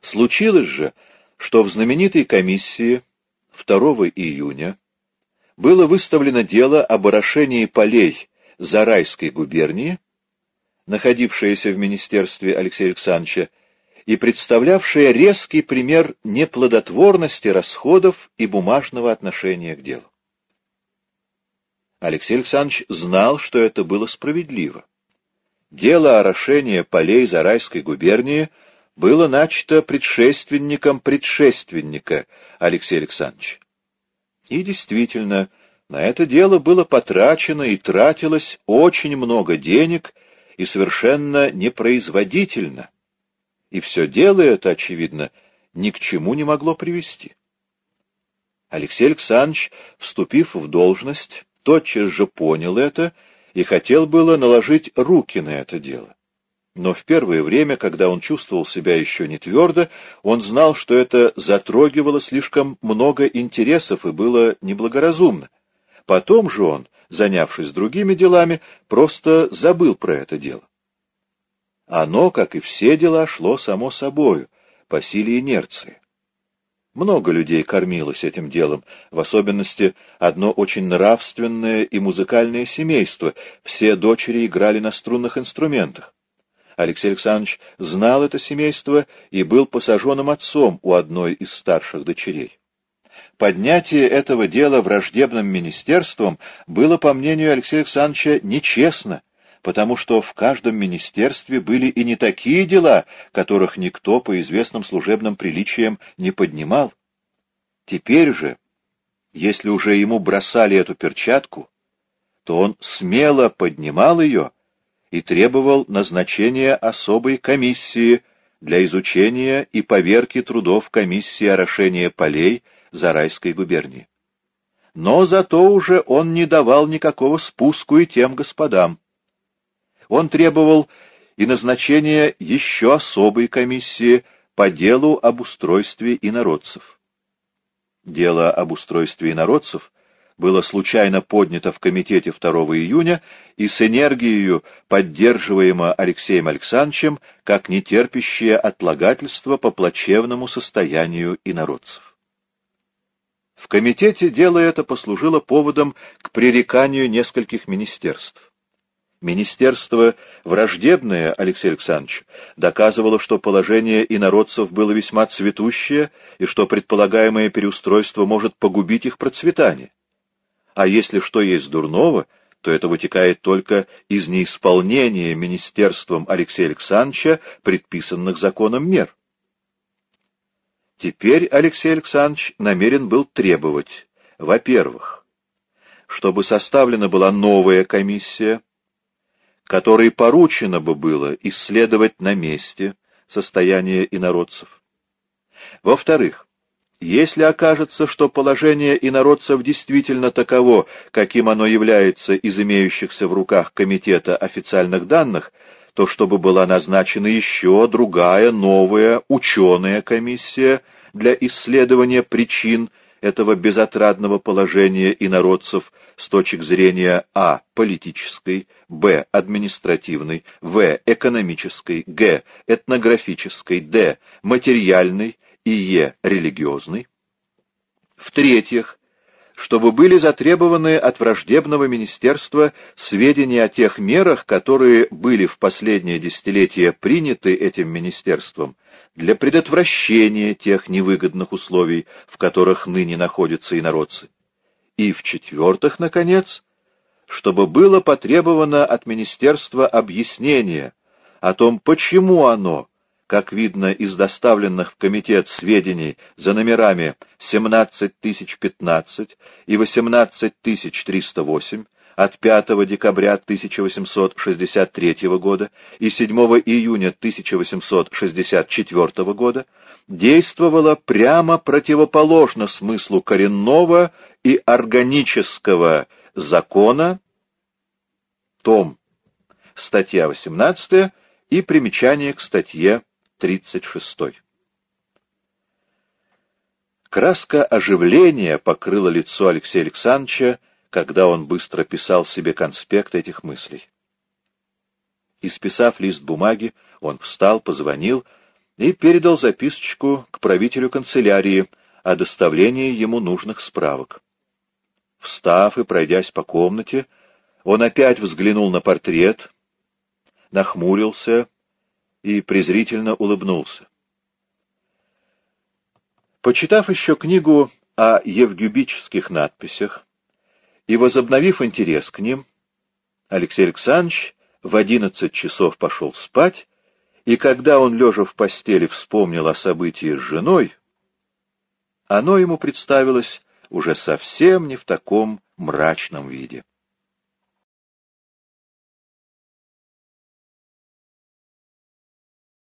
Случилось же, что в знаменитой комиссии 2 июня было выставлено дело об орошении полей Зарайской губернии, находившееся в министерстве Алексея Александровича, и представлявшее резкий пример неплодотворности расходов и бумажного отношения к делу. Алексей Александрович знал, что это было справедливо. Дело орошения полей Зарайской губернии было начато предшественником предшественника Алексея Александровича. И действительно, на это дело было потрачено и тратилось очень много денег и совершенно непроизводительно. И все дело это, очевидно, ни к чему не могло привести. Алексей Александрович, вступив в должность, тотчас же понял это и хотел было наложить руки на это дело. Но в первое время, когда он чувствовал себя еще не твердо, он знал, что это затрогивало слишком много интересов и было неблагоразумно. Потом же он, занявшись другими делами, просто забыл про это дело. Оно, как и все дела, шло само собою, по силе инерции. Много людей кормилось этим делом, в особенности одно очень нравственное и музыкальное семейство, все дочери играли на струнных инструментах. Алексей Александрович знал это семейство и был посаженным отцом у одной из старших дочерей. Поднятие этого дела враждебным министерством было, по мнению Алексея Александровича, нечестно, потому что в каждом министерстве были и не такие дела, которых никто по известным служебным приличиям не поднимал. Теперь же, если уже ему бросали эту перчатку, то он смело поднимал ее и требовал назначения особой комиссии для изучения и поверки трудов комиссии орошения полей Зарайской губернии. Но зато уже он не давал никакого спуску и тем господам. Он требовал и назначения еще особой комиссии по делу об устройстве инородцев. Дело об устройстве инородцев было случайно поднято в комитете 2 июня и с энергией поддерживаемо Алексеем Александровичем как нетерпящее отлагательство по плачевному состоянию инородцев. В комитете дело это послужило поводом к пререканию нескольких министерств. Министерство, враждебное Алексею Александровичу, доказывало, что положение инородцев было весьма цветущее и что предполагаемое переустройство может погубить их процветание. А если что есть дурного, то это вытекает только из неисполнения министерством Алексея Александровича предписанных законом мер. Теперь Алексей Александрович намерен был требовать, во-первых, чтобы составлена была новая комиссия, которой поручено бы было исследовать на месте состояние инородцев. Во-вторых, если окажется, что положение инородцев действительно таково, каким оно является из имеющихся в руках комитета официальных данных, то чтобы была назначена еще другая, новая ученая комиссия для исследования причин этого безотрадного положения инородцев с точек зрения а. политической, б. административной, в. экономической, г. этнографической, д. материальной и е. религиозной. В-третьих, чтобы были затребованы от враждебного министерства сведения о тех мерах, которые были в последнее десятилетие приняты этим министерством для предотвращения тех невыгодных условий, в которых ныне находятся инородцы и, в-четвертых, наконец, чтобы было потребовано от министерства объяснение о том, почему оно, как видно из доставленных в комитет сведений за номерами 17015 и 18308 от 5 декабря 1863 года и 7 июня 1864 года, действовало прямо противоположно смыслу коренного и органического закона, том, статья 18 и примечание к статье 36. Краска оживления покрыла лицо Алексея Александровича, когда он быстро писал себе конспект этих мыслей. Исписав лист бумаги, он встал, позвонил и передал записочку к правителю канцелярии о доставлении ему нужных справок. Встав и пройдясь по комнате, он опять взглянул на портрет, нахмурился и презрительно улыбнулся. Почитав еще книгу о евгюбических надписях и возобновив интерес к ним, Алексей Александрович в одиннадцать часов пошел спать, и когда он, лежа в постели, вспомнил о событии с женой, оно ему представилось уже совсем не в таком мрачном виде.